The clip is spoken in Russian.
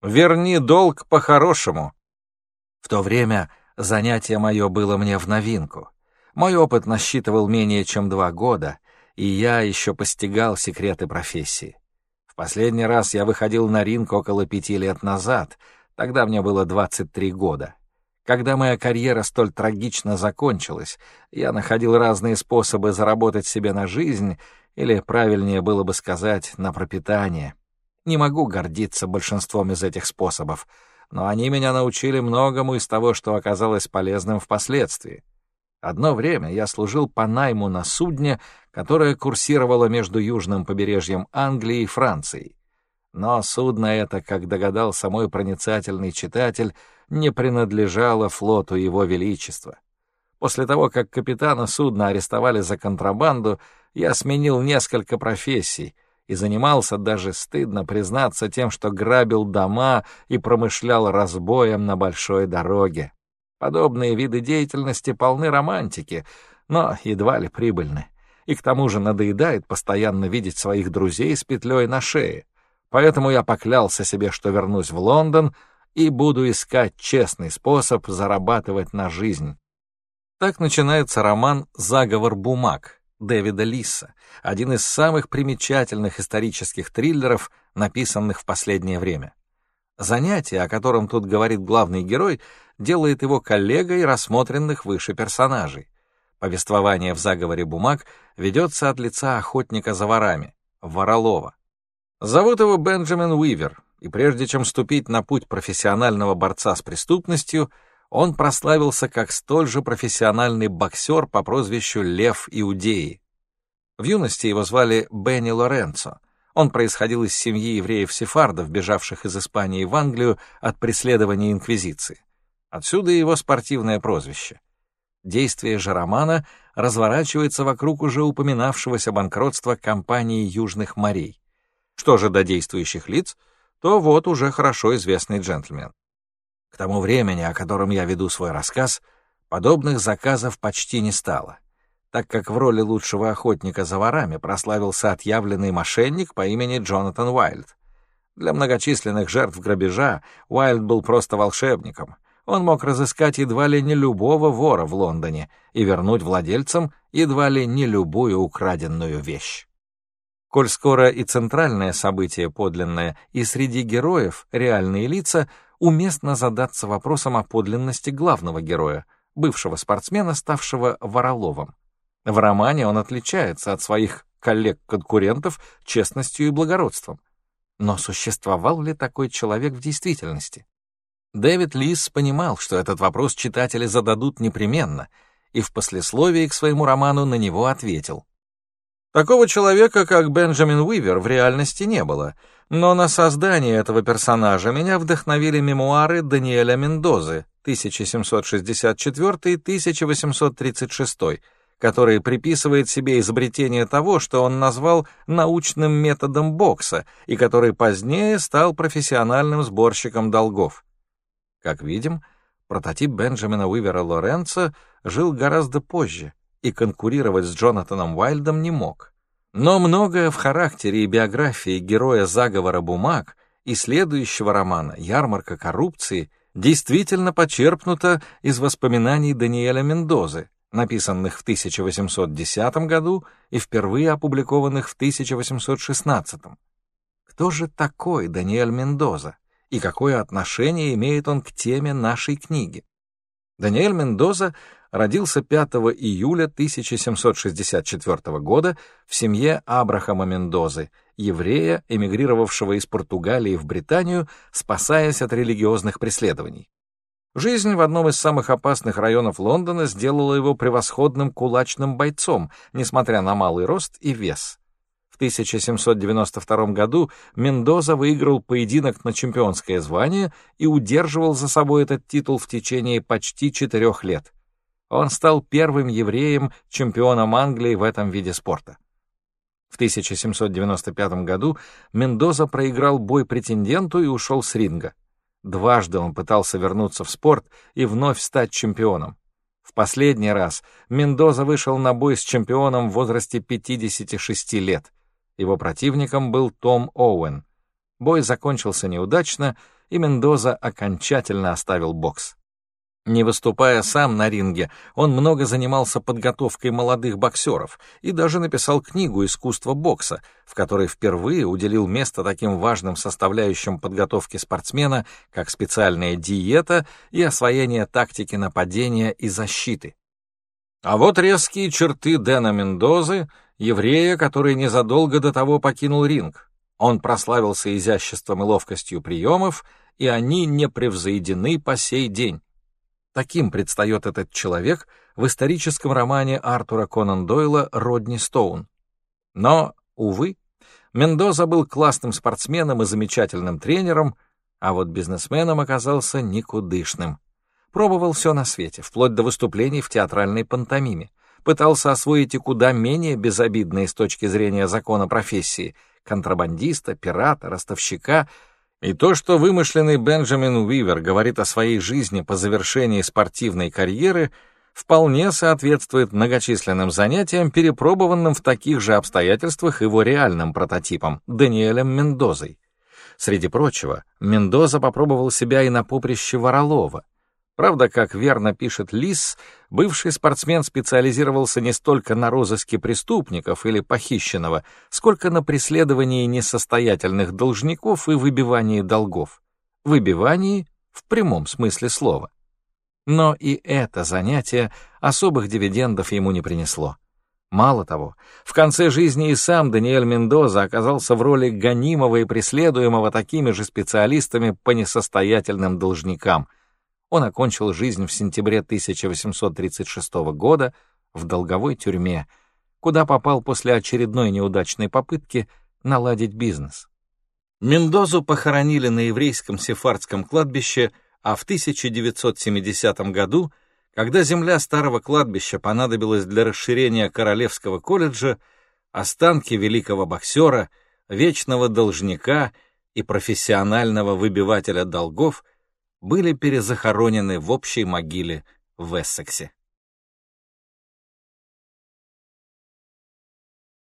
Верни долг по-хорошему. В то время занятие мое было мне в новинку. Мой опыт насчитывал менее чем два года, и я еще постигал секреты профессии. В последний раз я выходил на ринг около пяти лет назад, тогда мне было 23 года. Когда моя карьера столь трагично закончилась, я находил разные способы заработать себе на жизнь, или, правильнее было бы сказать, на пропитание. Не могу гордиться большинством из этих способов, но они меня научили многому из того, что оказалось полезным впоследствии. Одно время я служил по найму на судне, которое курсировало между южным побережьем Англии и Францией. Но судно это, как догадался мой проницательный читатель, не принадлежало флоту Его Величества. После того, как капитана судна арестовали за контрабанду, я сменил несколько профессий — и занимался даже, стыдно признаться, тем, что грабил дома и промышлял разбоем на большой дороге. Подобные виды деятельности полны романтики, но едва ли прибыльны. И к тому же надоедает постоянно видеть своих друзей с петлей на шее. Поэтому я поклялся себе, что вернусь в Лондон и буду искать честный способ зарабатывать на жизнь. Так начинается роман «Заговор бумаг», Дэвида Лисса, один из самых примечательных исторических триллеров, написанных в последнее время. Занятие, о котором тут говорит главный герой, делает его коллегой рассмотренных выше персонажей. Повествование в заговоре бумаг ведется от лица охотника за ворами, Воролова. Зовут его Бенджамин Уивер, и прежде чем ступить на путь профессионального борца с преступностью — он прославился как столь же профессиональный боксер по прозвищу Лев Иудеи. В юности его звали Бенни Лоренцо. Он происходил из семьи евреев-сефардов, бежавших из Испании в Англию от преследования Инквизиции. Отсюда его спортивное прозвище. Действие же романа разворачивается вокруг уже упоминавшегося банкротства компании Южных морей. Что же до действующих лиц, то вот уже хорошо известный джентльмен. К тому времени, о котором я веду свой рассказ, подобных заказов почти не стало, так как в роли лучшего охотника за ворами прославился отъявленный мошенник по имени Джонатан Уайльд. Для многочисленных жертв грабежа Уайльд был просто волшебником. Он мог разыскать едва ли не любого вора в Лондоне и вернуть владельцам едва ли не любую украденную вещь. Коль скоро и центральное событие подлинное, и среди героев реальные лица — уместно задаться вопросом о подлинности главного героя, бывшего спортсмена, ставшего Вороловым. В романе он отличается от своих коллег-конкурентов честностью и благородством. Но существовал ли такой человек в действительности? Дэвид Лис понимал, что этот вопрос читатели зададут непременно, и в послесловии к своему роману на него ответил. Такого человека, как Бенджамин Уивер, в реальности не было, но на создание этого персонажа меня вдохновили мемуары Даниэля Мендозы 1764-1836, который приписывает себе изобретение того, что он назвал научным методом бокса и который позднее стал профессиональным сборщиком долгов. Как видим, прототип Бенджамина Уивера Лоренца жил гораздо позже, и конкурировать с Джонатаном Уайльдом не мог. Но многое в характере и биографии героя заговора бумаг и следующего романа «Ярмарка коррупции» действительно почерпнуто из воспоминаний Даниэля Мендозы, написанных в 1810 году и впервые опубликованных в 1816. Кто же такой Даниэль Мендоза и какое отношение имеет он к теме нашей книги? Даниэль Мендоза родился 5 июля 1764 года в семье Абрахама Мендозы, еврея, эмигрировавшего из Португалии в Британию, спасаясь от религиозных преследований. Жизнь в одном из самых опасных районов Лондона сделала его превосходным кулачным бойцом, несмотря на малый рост и вес. В 1792 году Мендоза выиграл поединок на чемпионское звание и удерживал за собой этот титул в течение почти четырех лет. Он стал первым евреем, чемпионом Англии в этом виде спорта. В 1795 году Мендоза проиграл бой претенденту и ушел с ринга. Дважды он пытался вернуться в спорт и вновь стать чемпионом. В последний раз Мендоза вышел на бой с чемпионом в возрасте 56 лет. Его противником был Том Оуэн. Бой закончился неудачно, и Мендоза окончательно оставил бокс. Не выступая сам на ринге, он много занимался подготовкой молодых боксеров и даже написал книгу «Искусство бокса», в которой впервые уделил место таким важным составляющим подготовки спортсмена, как специальная диета и освоение тактики нападения и защиты. А вот резкие черты Дэна Мендозы, еврея, который незадолго до того покинул ринг. Он прославился изяществом и ловкостью приемов, и они не превзойдены по сей день. Таким предстает этот человек в историческом романе Артура Конан Дойла «Родни Стоун». Но, увы, Мендоза был классным спортсменом и замечательным тренером, а вот бизнесменом оказался никудышным. Пробовал все на свете, вплоть до выступлений в театральной пантомиме. Пытался освоить и куда менее безобидные с точки зрения закона профессии — контрабандиста, пирата, ростовщика — и то, что вымышленный Бенджамин Уивер говорит о своей жизни по завершении спортивной карьеры, вполне соответствует многочисленным занятиям, перепробованным в таких же обстоятельствах его реальным прототипом — Даниэлем Мендозой. Среди прочего, Мендоза попробовал себя и на поприще Воролова — Правда, как верно пишет Лис, бывший спортсмен специализировался не столько на розыске преступников или похищенного, сколько на преследовании несостоятельных должников и выбивании долгов. Выбивании в прямом смысле слова. Но и это занятие особых дивидендов ему не принесло. Мало того, в конце жизни и сам Даниэль Мендоза оказался в роли гонимого и преследуемого такими же специалистами по несостоятельным должникам — он окончил жизнь в сентябре 1836 года в долговой тюрьме, куда попал после очередной неудачной попытки наладить бизнес. Мендозу похоронили на еврейском сефардском кладбище, а в 1970 году, когда земля старого кладбища понадобилась для расширения Королевского колледжа, останки великого боксера, вечного должника и профессионального выбивателя долгов — были перезахоронены в общей могиле в Эссексе.